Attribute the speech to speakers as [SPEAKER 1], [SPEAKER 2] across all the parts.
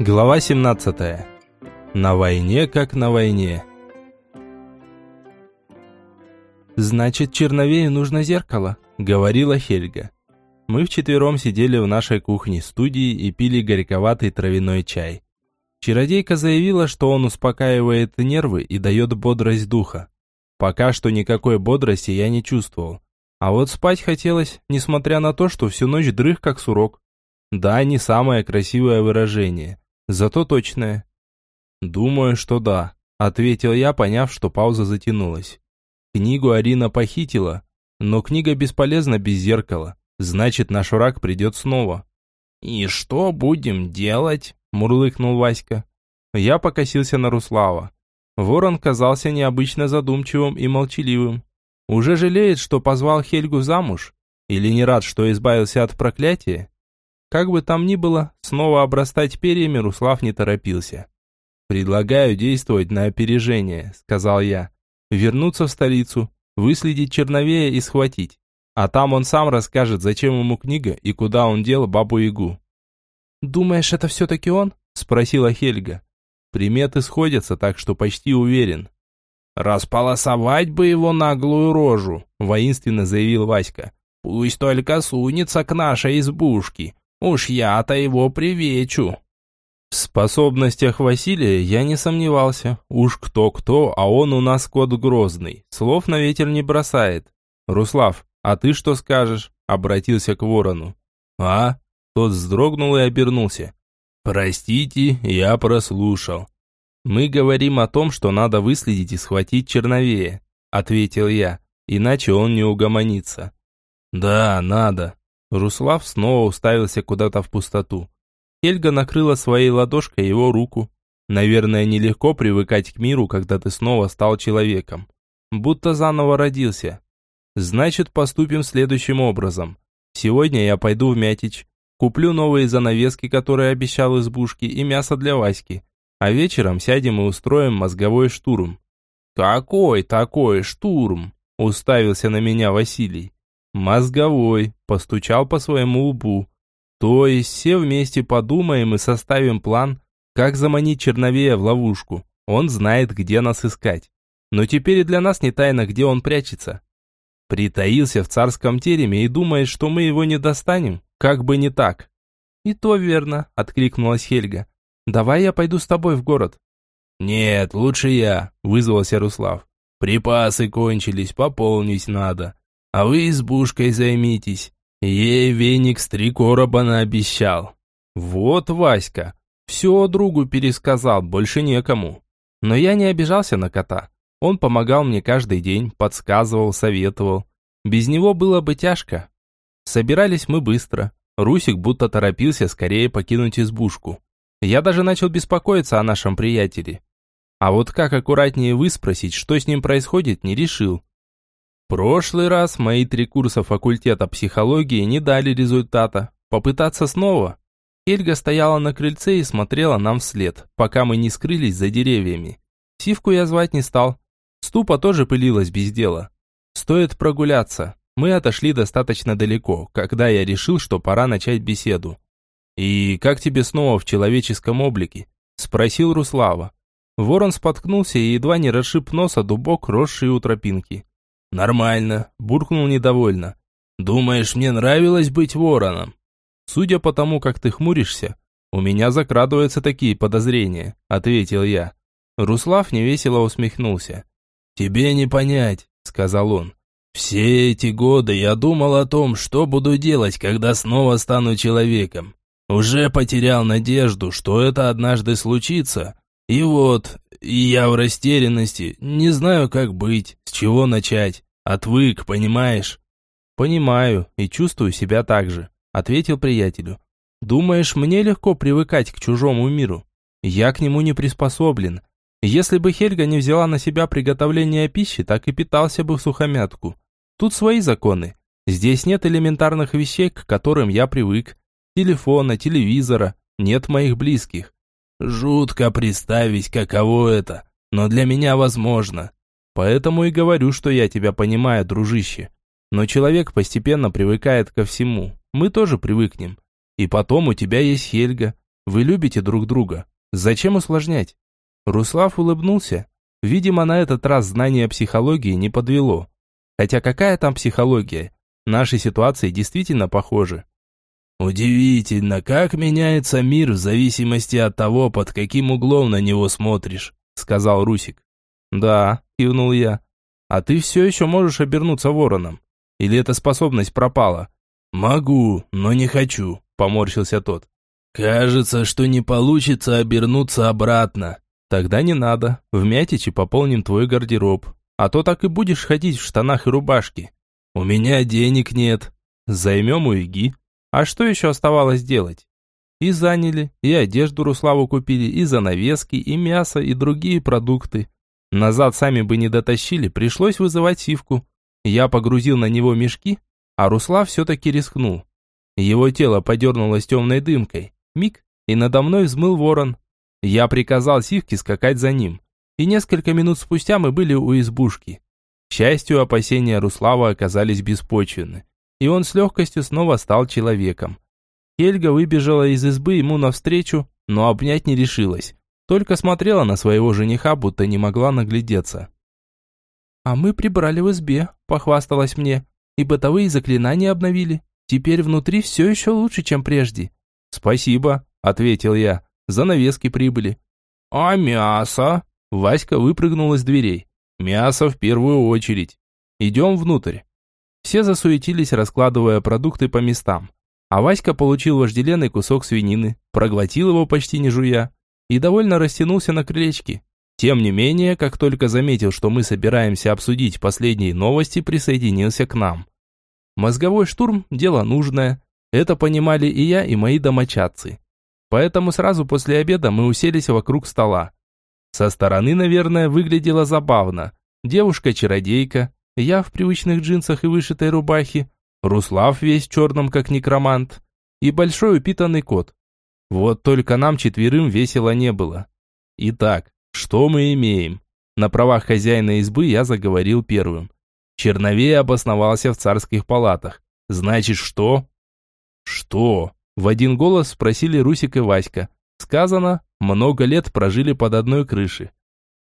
[SPEAKER 1] Глава 17. На войне как на войне. Значит, Черновею нужно зеркало, говорила Хельга. Мы вчетвером сидели в нашей кухне-студии и пили горьковатый травяной чай. Чародейка заявила, что он успокаивает нервы и дает бодрость духа. Пока что никакой бодрости я не чувствовал. А вот спать хотелось, несмотря на то, что всю ночь дрых как сурок. Да, не самое красивое выражение Зато точное. Думаю, что да, ответил я, поняв, что пауза затянулась. Книгу Арина похитила, но книга бесполезна без зеркала. Значит, наш враг придет снова. «И что будем делать?» – мурлыкнул Васька. Я покосился на Руслава. Ворон казался необычно задумчивым и молчаливым. Уже жалеет, что позвал Хельгу замуж? Или не рад, что избавился от проклятия? Как бы там ни было, снова обрастать перьями Руслав не торопился. «Предлагаю действовать на опережение», — сказал я. «Вернуться в столицу, выследить Черновея и схватить. А там он сам расскажет, зачем ему книга и куда он дел бабу-ягу». «Думаешь, это все-таки он?» — спросила Хельга. Приметы сходятся, так что почти уверен.
[SPEAKER 2] «Располосовать бы его наглую рожу», — воинственно заявил Васька. «Пусть только сунется к нашей избушке, Уж я-то его привечу.
[SPEAKER 1] В способностях Василия я не сомневался. Уж кто-кто, а он у нас кот грозный. Слов на ветер не бросает. Руслав, а ты что скажешь? Обратился к ворону. А? Тот вздрогнул и обернулся. Простите, я прослушал. Мы говорим о том, что надо выследить и схватить Черновея, ответил я, иначе он не угомонится. Да, надо, Руслав снова уставился куда-то в пустоту. Хельга накрыла своей ладошкой его руку. Наверное, нелегко привыкать к миру, когда ты снова стал человеком. Будто заново родился. Значит, поступим следующим образом. Сегодня я пойду в Мятич, куплю новые занавески, которые обещал избушки, и мясо для Васьки. А вечером сядем и устроим мозговой штурм. «Какой такой штурм?» – уставился на меня Василий. Мозговой, постучал по своему лбу. То есть все вместе подумаем и составим план, как заманить Черновея в ловушку. Он знает, где нас искать. Но теперь и для нас не тайна, где он прячется. Притаился в царском тереме и думает, что мы его не достанем, как бы не так. И то верно, откликнулась Хельга. Давай я пойду с тобой в город. Нет, лучше я, вызвался Руслав. Припасы кончились, пополнить надо. А вы избушкой займитесь. Ей веник с три короба наобещал. Вот Васька. Все другу пересказал, больше некому. Но я не обижался на кота. Он помогал мне каждый день, подсказывал, советовал. Без него было бы тяжко. Собирались мы быстро. Русик будто торопился скорее покинуть избушку. Я даже начал беспокоиться о нашем приятеле. А вот как аккуратнее выспросить, что с ним происходит, не решил. Прошлый раз мои три курса факультета психологии не дали результата. Попытаться снова? Эльга стояла на крыльце и смотрела нам вслед, пока мы не скрылись за деревьями. Сивку я звать не стал. Ступа тоже пылилась без дела. Стоит прогуляться. Мы отошли достаточно далеко, когда я решил, что пора начать беседу. «И как тебе снова в человеческом облике?» – спросил Руслава. Ворон споткнулся и едва не расшиб носа дубок, росший у тропинки. «Нормально», – буркнул недовольно. «Думаешь, мне нравилось быть вороном?» «Судя по тому, как ты хмуришься, у меня закрадываются такие подозрения», – ответил я. Руслав невесело усмехнулся. «Тебе не понять», – сказал он. «Все эти годы я думал о том, что буду делать, когда снова стану человеком. Уже потерял надежду, что это однажды случится. И вот, я в растерянности, не знаю, как быть, чего начать. Отвык, понимаешь? Понимаю и чувствую себя так же, ответил приятелю. Думаешь, мне легко привыкать к чужому миру? Я к нему не приспособлен. Если бы Хельга не взяла на себя приготовление пищи, так и питался бы в сухомятку. Тут свои законы. Здесь нет элементарных вещей, к которым я привык. Телефона, телевизора, нет моих близких. Жутко представить, каково это, но для меня возможно. Поэтому и говорю, что я тебя понимаю, дружище. Но человек постепенно привыкает ко всему. Мы тоже привыкнем. И потом у тебя есть Хельга. Вы любите друг друга. Зачем усложнять? Руслав улыбнулся. Видимо, на этот раз знание психологии не подвело. Хотя какая там психология? Наши ситуации действительно похожи.
[SPEAKER 2] «Удивительно, как меняется мир в зависимости от того, под каким углом на него смотришь», сказал Русик.
[SPEAKER 1] «Да», кивнул я. «А ты все еще можешь обернуться вороном? Или эта способность пропала?»
[SPEAKER 2] «Могу, но не хочу», поморщился тот. «Кажется, что не получится обернуться обратно».
[SPEAKER 1] «Тогда не надо. В Мятиче пополним твой гардероб. А то так и будешь ходить в штанах и рубашке».
[SPEAKER 2] «У меня денег нет».
[SPEAKER 1] «Займем у Иги». А что еще оставалось делать? И заняли, и одежду Руславу купили, и занавески, и мясо, и другие продукты. Назад сами бы не дотащили, пришлось вызывать сивку. Я погрузил на него мешки, а Руслав все-таки рискнул. Его тело подернулось темной дымкой. Миг, и надо мной взмыл ворон. Я приказал сивке скакать за ним. И несколько минут спустя мы были у избушки. К счастью, опасения Руслава оказались беспочвенны и он с легкостью снова стал человеком. Хельга выбежала из избы ему навстречу, но обнять не решилась. Только смотрела на своего жениха, будто не могла наглядеться. «А мы прибрали в избе», – похвасталась мне, – «и бытовые заклинания обновили. Теперь внутри все еще лучше, чем прежде». «Спасибо», – ответил я, – «занавески прибыли».
[SPEAKER 2] «А мясо?»
[SPEAKER 1] Васька выпрыгнул из дверей. «Мясо в первую очередь. Идем внутрь». Все засуетились, раскладывая продукты по местам. А Васька получил вожделенный кусок свинины, проглотил его почти не жуя, и довольно растянулся на крылечке. Тем не менее, как только заметил, что мы собираемся обсудить последние новости, присоединился к нам. Мозговой штурм – дело нужное. Это понимали и я, и мои домочадцы. Поэтому сразу после обеда мы уселись вокруг стола. Со стороны, наверное, выглядело забавно. Девушка-чародейка, я в привычных джинсах и вышитой рубахе, Руслав весь в черном, как некромант, и большой упитанный кот. Вот только нам четверым весело не было. Итак, что мы имеем? На правах хозяина избы я заговорил первым. Черновей обосновался в царских палатах. Значит, что? Что? В один голос спросили Русик и Васька. Сказано, много лет прожили под одной крышей.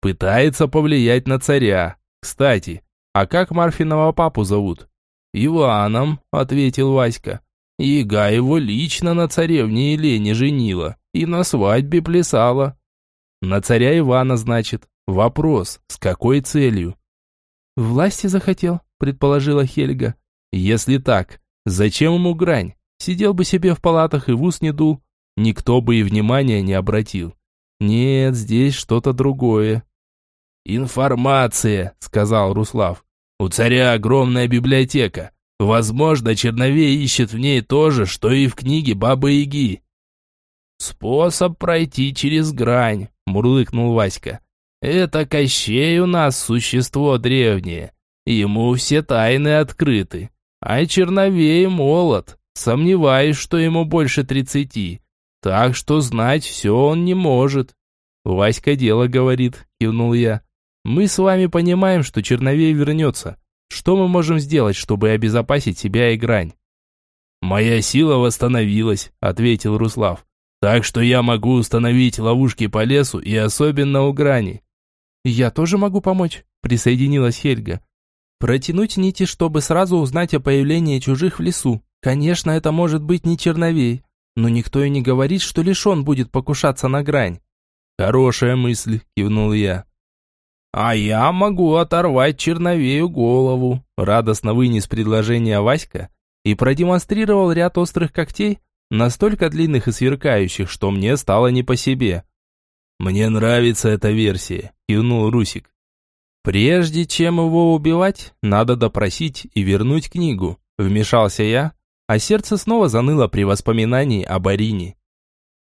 [SPEAKER 1] Пытается повлиять на царя. Кстати, «А как Марфиного папу зовут?»
[SPEAKER 2] «Иваном», — ответил Васька. «Яга его лично на царевне Елене женила и на свадьбе плясала».
[SPEAKER 1] «На царя Ивана, значит. Вопрос, с какой целью?»
[SPEAKER 3] «Власти захотел», — предположила Хельга.
[SPEAKER 1] «Если так, зачем ему грань? Сидел бы себе в палатах и в ус не дул. Никто бы и внимания не обратил. Нет, здесь что-то другое.
[SPEAKER 2] «Информация», — сказал Руслав. «У царя огромная библиотека. Возможно, Черновей ищет в ней то же, что и в книге Бабы-Яги». «Способ пройти через грань», — мурлыкнул Васька. «Это Кощей у нас существо древнее. Ему все тайны открыты. А Черновей молод. Сомневаюсь, что ему больше тридцати. Так что знать все он не может».
[SPEAKER 1] «Васька дело говорит», — кивнул я. Мы с вами понимаем, что Черновей вернется. Что мы можем сделать, чтобы обезопасить себя и грань?
[SPEAKER 2] «Моя сила восстановилась», — ответил Руслав. «Так что я могу установить ловушки по лесу и особенно у грани».
[SPEAKER 3] «Я тоже могу помочь», — присоединилась Хельга. «Протянуть нити, чтобы сразу узнать о появлении чужих в лесу. Конечно, это может быть не Черновей, но никто и не говорит, что лишь он будет покушаться на грань».
[SPEAKER 1] «Хорошая мысль», — кивнул я.
[SPEAKER 2] «А я могу оторвать черновею голову», –
[SPEAKER 1] радостно вынес предложение Васька и продемонстрировал ряд острых когтей, настолько длинных и сверкающих, что мне стало не по себе. «Мне нравится эта версия», – кивнул Русик. «Прежде чем его убивать, надо допросить и вернуть книгу», – вмешался я, а сердце снова заныло при воспоминании об Арине.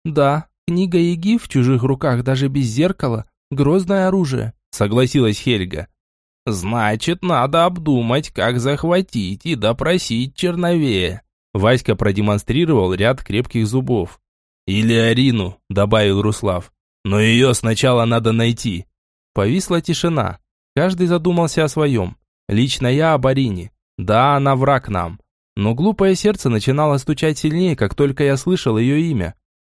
[SPEAKER 3] «Да, книга Еги в чужих руках даже без зеркала – грозное оружие
[SPEAKER 1] согласилась Хельга.
[SPEAKER 2] Значит, надо обдумать, как захватить и допросить Черновея.
[SPEAKER 1] Васька продемонстрировал ряд крепких зубов. «Или Арину», — добавил Руслав. «Но ее сначала надо найти». Повисла тишина. Каждый задумался о своем. Лично я об Арине. Да, она враг нам. Но глупое сердце начинало стучать сильнее, как только я слышал ее имя.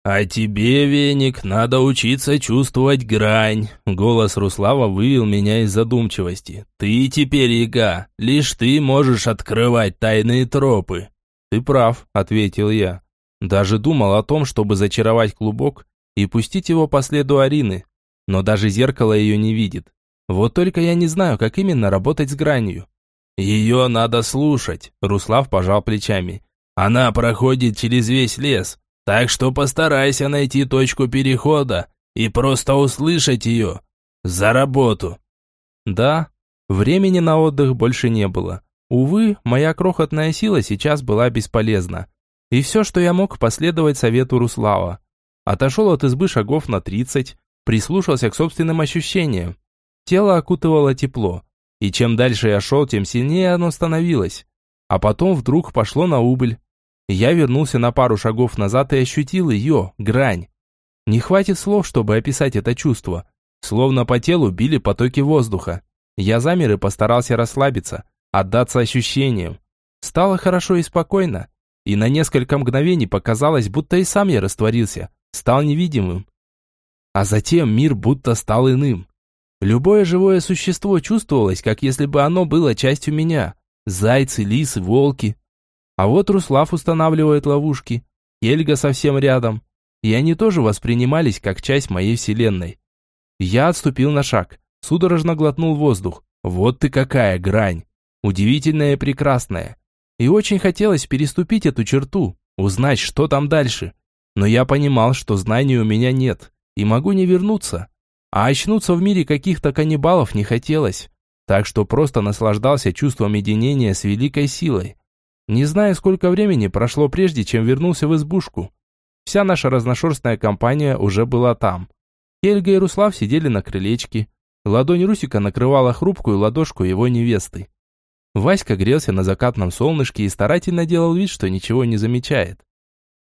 [SPEAKER 2] «А тебе, Веник, надо учиться чувствовать грань», — голос Руслава вывел меня из задумчивости. «Ты теперь яга, лишь ты можешь открывать тайные тропы».
[SPEAKER 1] «Ты прав», — ответил я. Даже думал о том, чтобы зачаровать клубок и пустить его по следу Арины, но даже зеркало ее не видит. Вот только я не знаю, как именно работать с гранью.
[SPEAKER 2] «Ее надо слушать», — Руслав пожал плечами. «Она проходит через весь лес, так что постарайся найти точку перехода и просто услышать ее. За работу.
[SPEAKER 1] Да, времени на отдых больше не было. Увы, моя крохотная сила сейчас была бесполезна. И все, что я мог, последовать совету Руслава. Отошел от избы шагов на тридцать, прислушался к собственным ощущениям. Тело окутывало тепло. И чем дальше я шел, тем сильнее оно становилось. А потом вдруг пошло на убыль. Я вернулся на пару шагов назад и ощутил ее, грань. Не хватит слов, чтобы описать это чувство. Словно по телу били потоки воздуха. Я замер и постарался расслабиться, отдаться ощущениям. Стало хорошо и спокойно. И на несколько мгновений показалось, будто и сам я растворился, стал невидимым. А затем мир будто стал иным. Любое живое существо чувствовалось, как если бы оно было частью меня. Зайцы, лисы, волки, а вот Руслав устанавливает ловушки. Эльга совсем рядом. И они тоже воспринимались как часть моей вселенной. Я отступил на шаг, судорожно глотнул воздух. Вот ты какая грань! Удивительная и прекрасная. И очень хотелось переступить эту черту, узнать, что там дальше. Но я понимал, что знаний у меня нет, и могу не вернуться. А очнуться в мире каких-то каннибалов не хотелось. Так что просто наслаждался чувством единения с великой силой. Не знаю, сколько времени прошло прежде, чем вернулся в избушку. Вся наша разношерстная компания уже была там. Хельга и Руслав сидели на крылечке. Ладонь Русика накрывала хрупкую ладошку его невесты. Васька грелся на закатном солнышке и старательно делал вид, что ничего не замечает.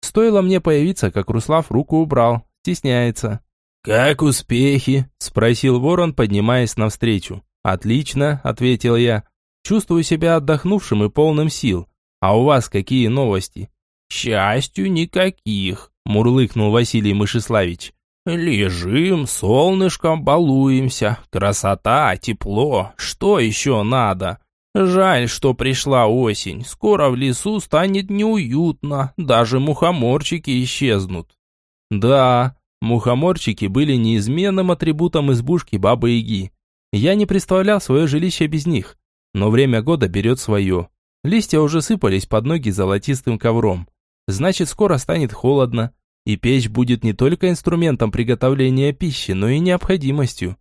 [SPEAKER 1] Стоило мне появиться, как Руслав руку убрал, стесняется.
[SPEAKER 2] «Как успехи?»
[SPEAKER 1] – спросил ворон, поднимаясь навстречу. «Отлично», – ответил я. «Чувствую себя отдохнувшим и полным сил. А у вас какие новости?
[SPEAKER 2] счастью, никаких,
[SPEAKER 1] мурлыкнул Василий Мышеславич.
[SPEAKER 2] Лежим, солнышком балуемся. Красота, тепло. Что еще надо? Жаль, что пришла осень. Скоро в лесу станет неуютно. Даже мухоморчики исчезнут.
[SPEAKER 1] Да, мухоморчики были неизменным атрибутом избушки Бабы-Яги. Я не представлял свое жилище без них. Но время года берет свое. Листья уже сыпались под ноги золотистым ковром. Значит, скоро станет холодно, и печь будет не только инструментом приготовления пищи, но и необходимостью.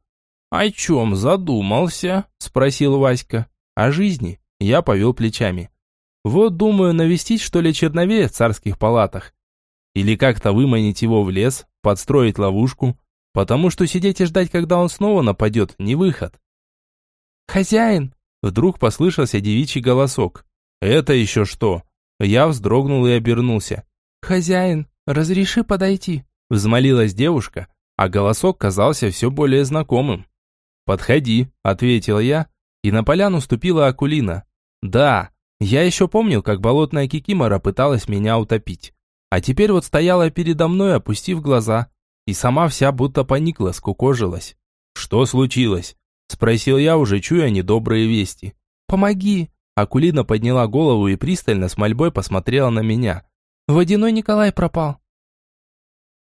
[SPEAKER 2] «О чем задумался?» – спросил Васька.
[SPEAKER 1] «О жизни». Я повел плечами. «Вот думаю навестить, что ли, черновея в царских палатах. Или как-то выманить его в лес, подстроить ловушку, потому что сидеть и ждать, когда он снова нападет, не выход».
[SPEAKER 3] «Хозяин!»
[SPEAKER 1] Вдруг послышался девичий голосок. «Это еще что?» Я вздрогнул и обернулся.
[SPEAKER 3] «Хозяин, разреши подойти?»
[SPEAKER 1] Взмолилась девушка, а голосок казался все более знакомым. «Подходи», — ответил я, и на поляну ступила Акулина. «Да, я еще помнил, как болотная кикимора пыталась меня утопить. А теперь вот стояла передо мной, опустив глаза, и сама вся будто поникла, скукожилась. «Что случилось?» – спросил я, уже чуя недобрые вести.
[SPEAKER 3] «Помоги!»
[SPEAKER 1] Акулина подняла голову и пристально с мольбой посмотрела на меня.
[SPEAKER 3] «Водяной Николай пропал.